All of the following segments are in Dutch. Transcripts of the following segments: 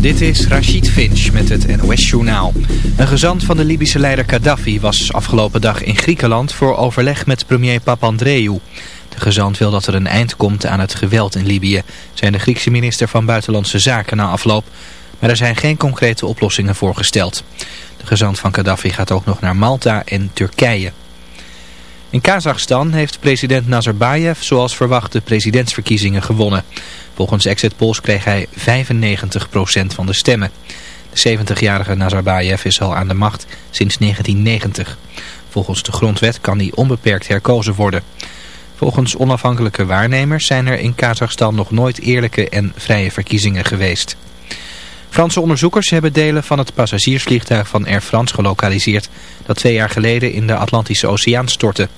Dit is Rachid Finch met het NOS-journaal. Een gezant van de Libische leider Gaddafi was afgelopen dag in Griekenland voor overleg met premier Papandreou. De gezant wil dat er een eind komt aan het geweld in Libië, zijn de Griekse minister van Buitenlandse Zaken na afloop. Maar er zijn geen concrete oplossingen voorgesteld. De gezant van Gaddafi gaat ook nog naar Malta en Turkije. In Kazachstan heeft president Nazarbayev zoals verwacht de presidentsverkiezingen gewonnen. Volgens exit polls kreeg hij 95% van de stemmen. De 70-jarige Nazarbayev is al aan de macht sinds 1990. Volgens de grondwet kan hij onbeperkt herkozen worden. Volgens onafhankelijke waarnemers zijn er in Kazachstan nog nooit eerlijke en vrije verkiezingen geweest. Franse onderzoekers hebben delen van het passagiersvliegtuig van Air France gelokaliseerd dat twee jaar geleden in de Atlantische Oceaan stortte.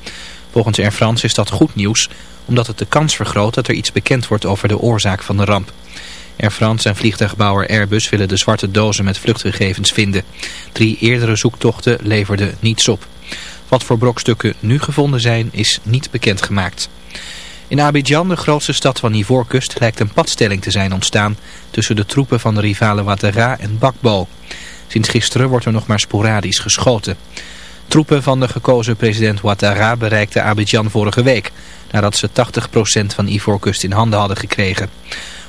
Volgens Air France is dat goed nieuws, omdat het de kans vergroot dat er iets bekend wordt over de oorzaak van de ramp. Air France en vliegtuigbouwer Airbus willen de zwarte dozen met vluchtgegevens vinden. Drie eerdere zoektochten leverden niets op. Wat voor brokstukken nu gevonden zijn is niet bekendgemaakt. In Abidjan, de grootste stad van Ivoorkust, lijkt een padstelling te zijn ontstaan tussen de troepen van de rivalen Ouattara en Bakbo. Sinds gisteren wordt er nog maar sporadisch geschoten. Troepen van de gekozen president Ouattara bereikten Abidjan vorige week, nadat ze 80% van Ivoorkust in handen hadden gekregen.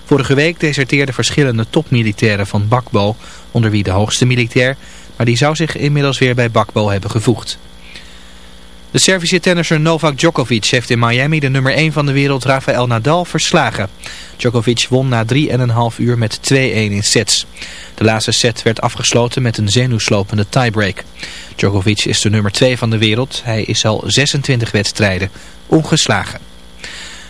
Vorige week deserteerden verschillende topmilitairen van Bakbo, onder wie de hoogste militair, maar die zou zich inmiddels weer bij Bakbo hebben gevoegd. De Servische tennisser Novak Djokovic heeft in Miami de nummer 1 van de wereld Rafael Nadal verslagen. Djokovic won na 3,5 uur met 2-1 in sets. De laatste set werd afgesloten met een zenuwslopende tiebreak. Djokovic is de nummer 2 van de wereld. Hij is al 26 wedstrijden ongeslagen.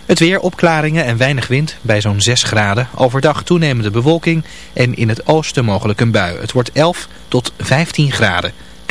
Het weer, opklaringen en weinig wind bij zo'n 6 graden. Overdag toenemende bewolking en in het oosten mogelijk een bui. Het wordt 11 tot 15 graden.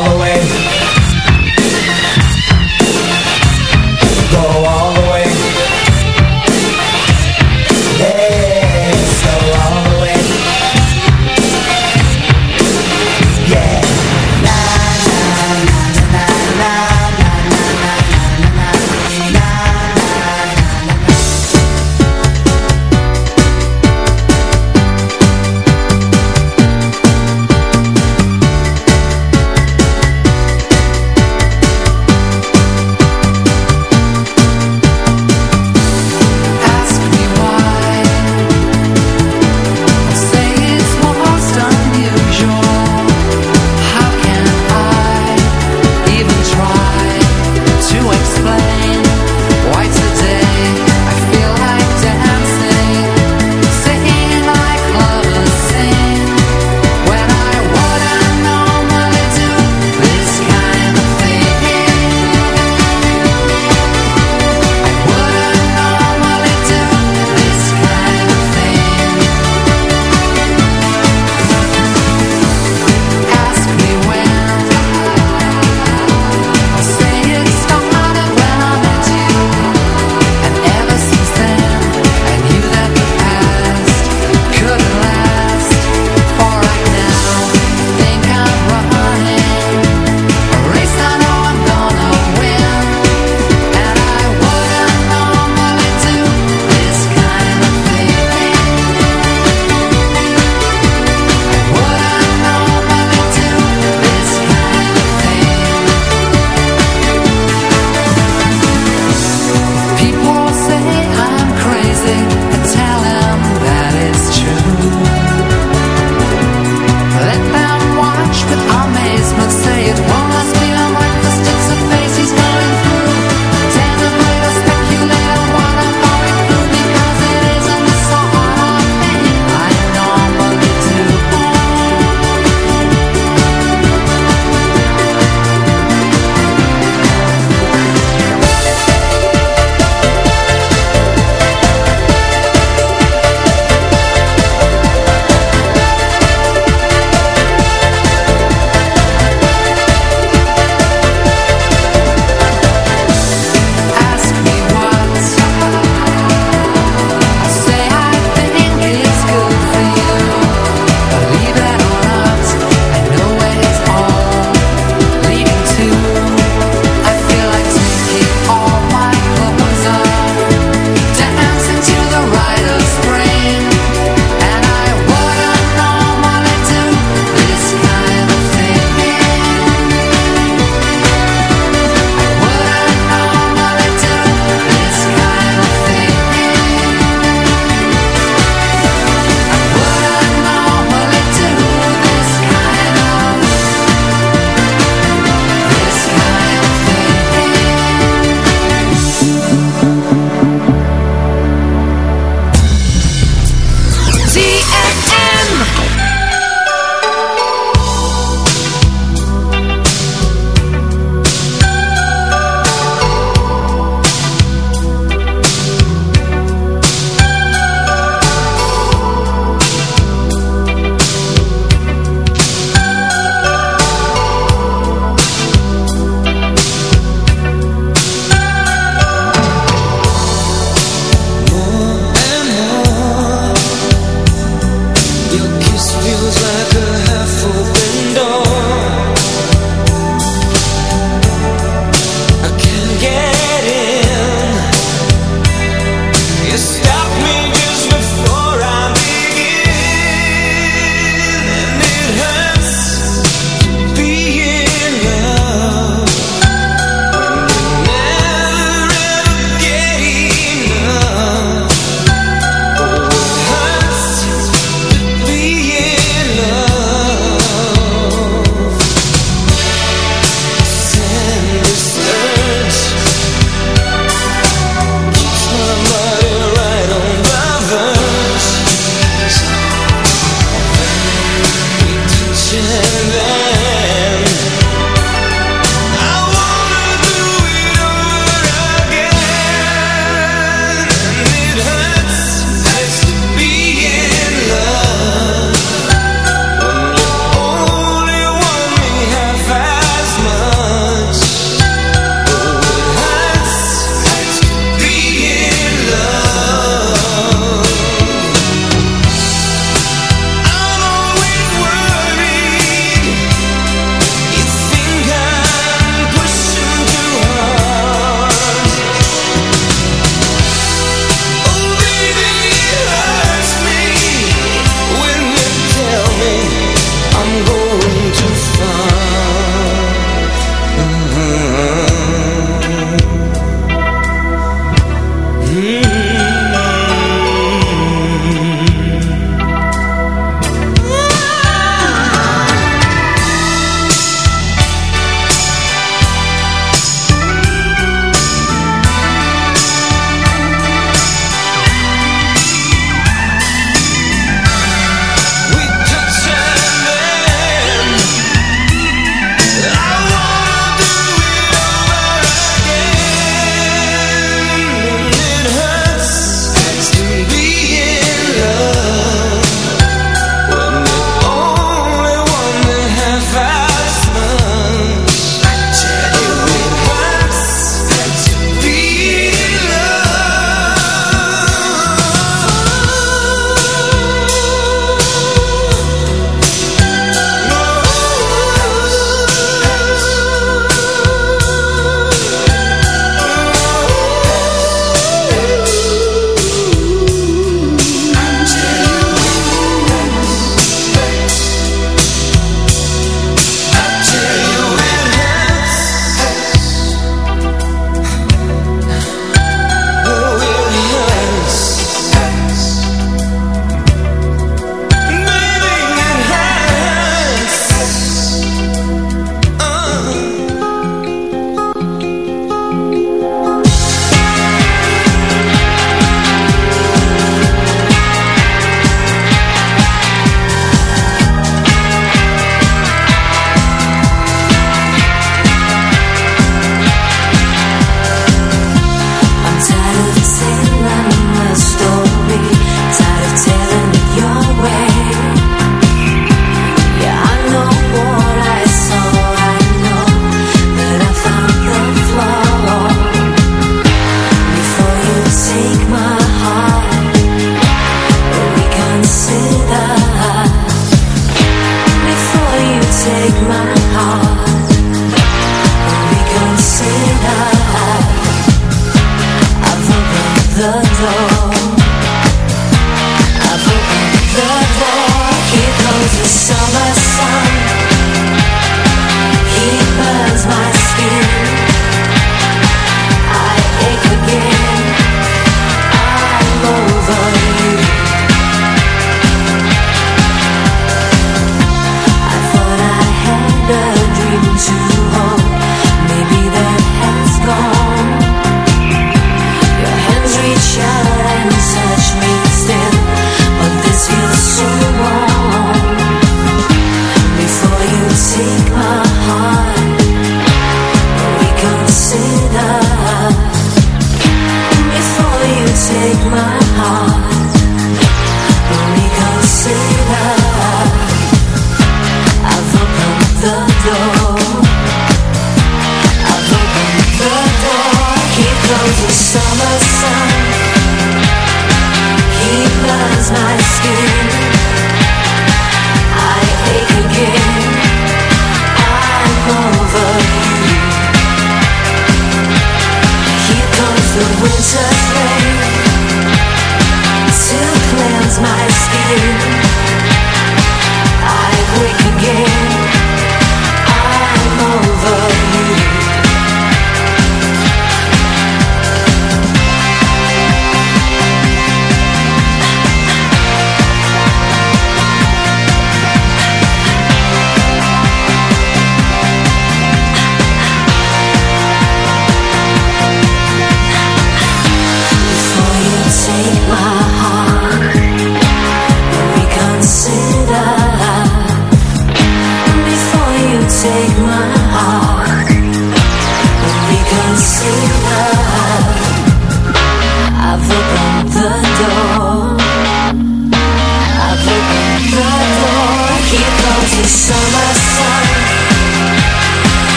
all the way.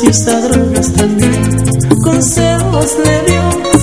si esta droga está bien, consejos le dio.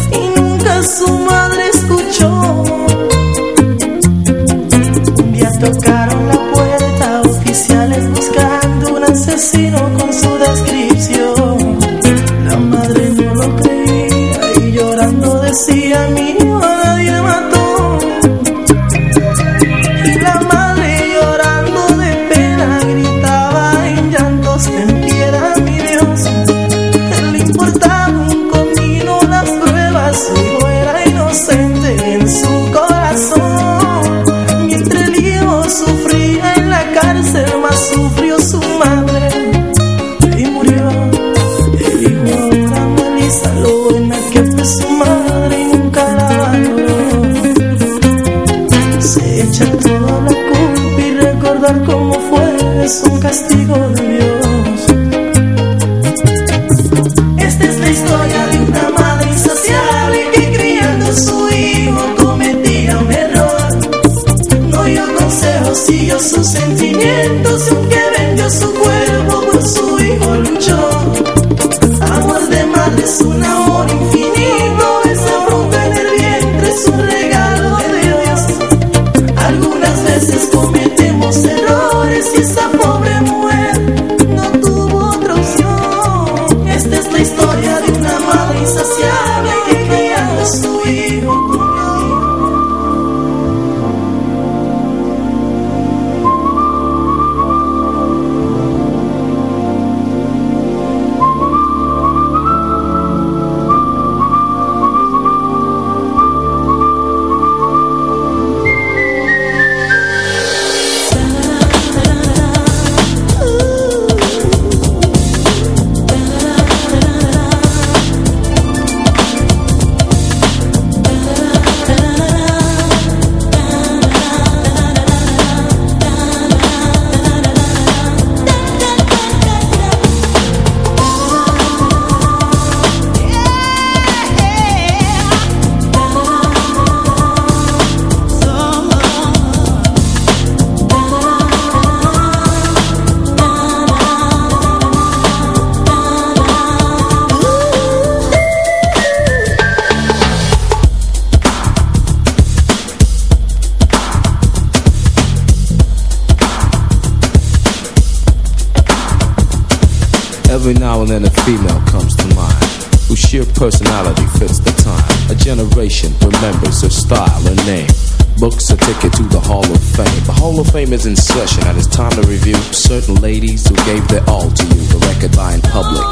Fame is in session and it's time to review certain ladies who gave their all to you, the record buying public.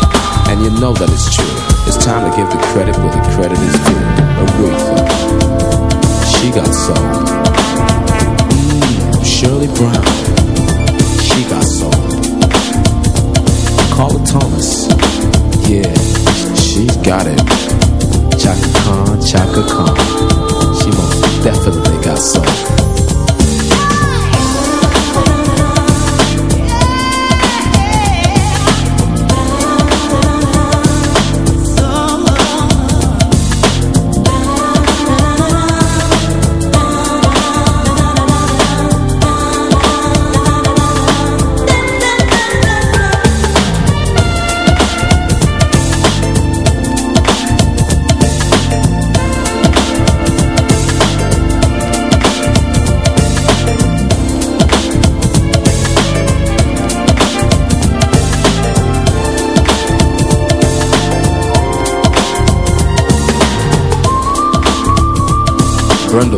And you know that it's true. It's time to give the credit where the credit is due. Aretha. She got soul. burn the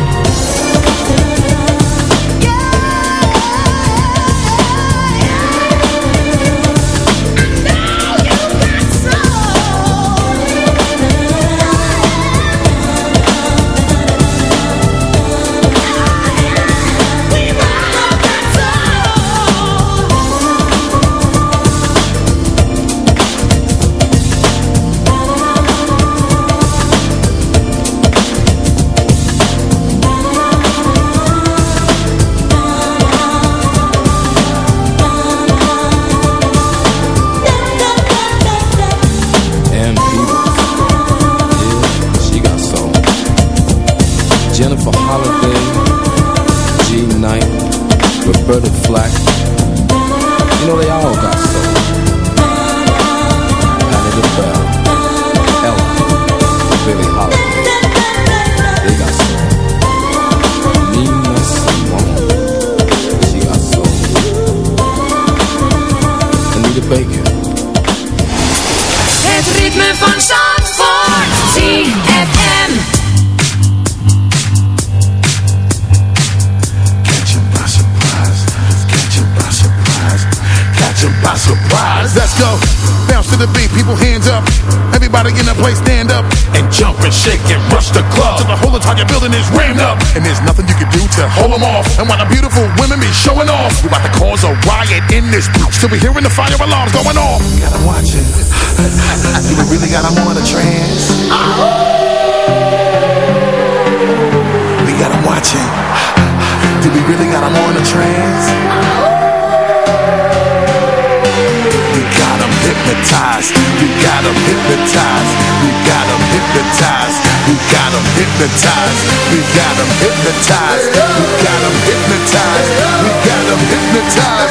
Till we hearing the fire alarms going off. Gotta watch it. Do we really got them on a trance? Uh-huh. We gotta watch it. Do we really got them on a trance? Uh-huh. We got them hypnotized. We got them hypnotized. We got them hypnotized. We got them hypnotized. We got them hypnotized. We got them hypnotized. We got them hypnotized.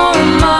more, more.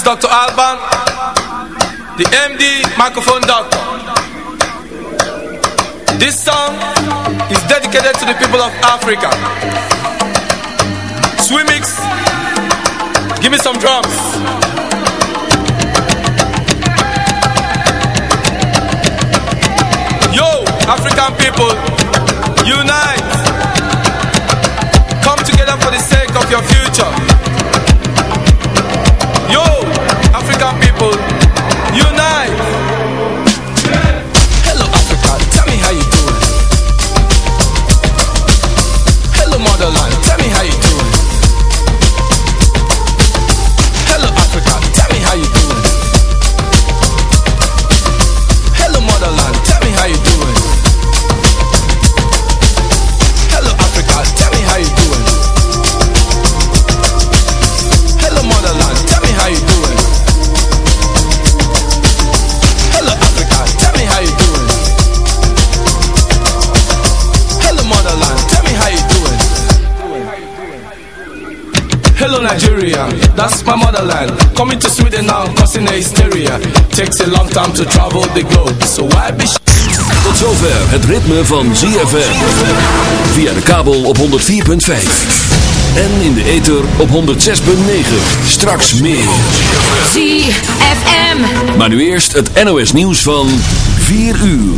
Is Dr. Alban, the MD microphone doctor. This song is dedicated to the people of Africa. Swimix, give me some drums. Yo, African people, unite. That's my motherland. Coming to Sweden now, causing a hysteria. Takes a long time to travel the globe, so why be Tot zover het ritme van ZFM. Via de kabel op 104.5. En in de ether op 106.9. Straks meer. ZFM. Maar nu eerst het NOS nieuws van 4 uur.